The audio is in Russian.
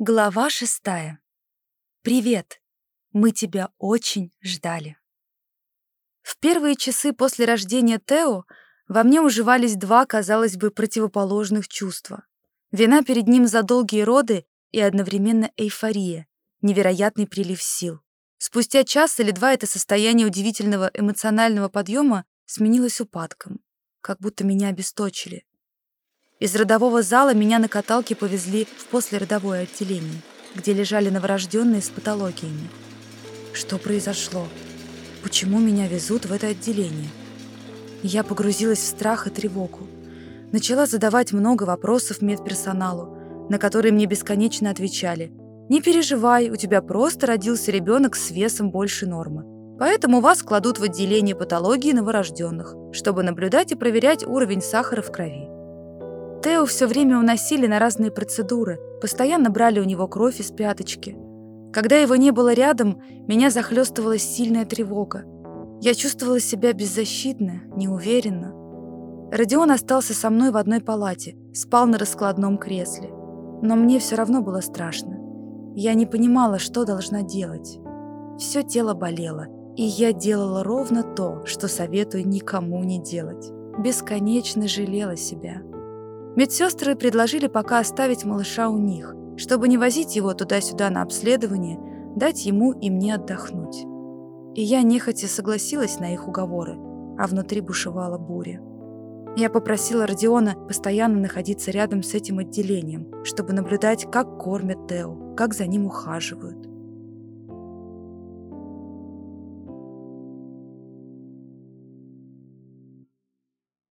Глава шестая. Привет. Мы тебя очень ждали. В первые часы после рождения Тео во мне уживались два, казалось бы, противоположных чувства. Вина перед ним за долгие роды и одновременно эйфория, невероятный прилив сил. Спустя час или два это состояние удивительного эмоционального подъема сменилось упадком, как будто меня обесточили. Из родового зала меня на каталке повезли в послеродовое отделение, где лежали новорожденные с патологиями. Что произошло? Почему меня везут в это отделение? Я погрузилась в страх и тревогу. Начала задавать много вопросов медперсоналу, на которые мне бесконечно отвечали. «Не переживай, у тебя просто родился ребенок с весом больше нормы. Поэтому вас кладут в отделение патологии новорожденных, чтобы наблюдать и проверять уровень сахара в крови. Тео все время уносили на разные процедуры, постоянно брали у него кровь из пяточки. Когда его не было рядом, меня захлестывала сильная тревога. Я чувствовала себя беззащитно, неуверенно. Родион остался со мной в одной палате, спал на раскладном кресле. Но мне все равно было страшно. Я не понимала, что должна делать. Все тело болело, и я делала ровно то, что советую никому не делать. Бесконечно жалела себя. Медсестры предложили пока оставить малыша у них, чтобы не возить его туда-сюда на обследование, дать ему и мне отдохнуть. И я нехотя согласилась на их уговоры, а внутри бушевала буря. Я попросила Родиона постоянно находиться рядом с этим отделением, чтобы наблюдать, как кормят Тео, как за ним ухаживают.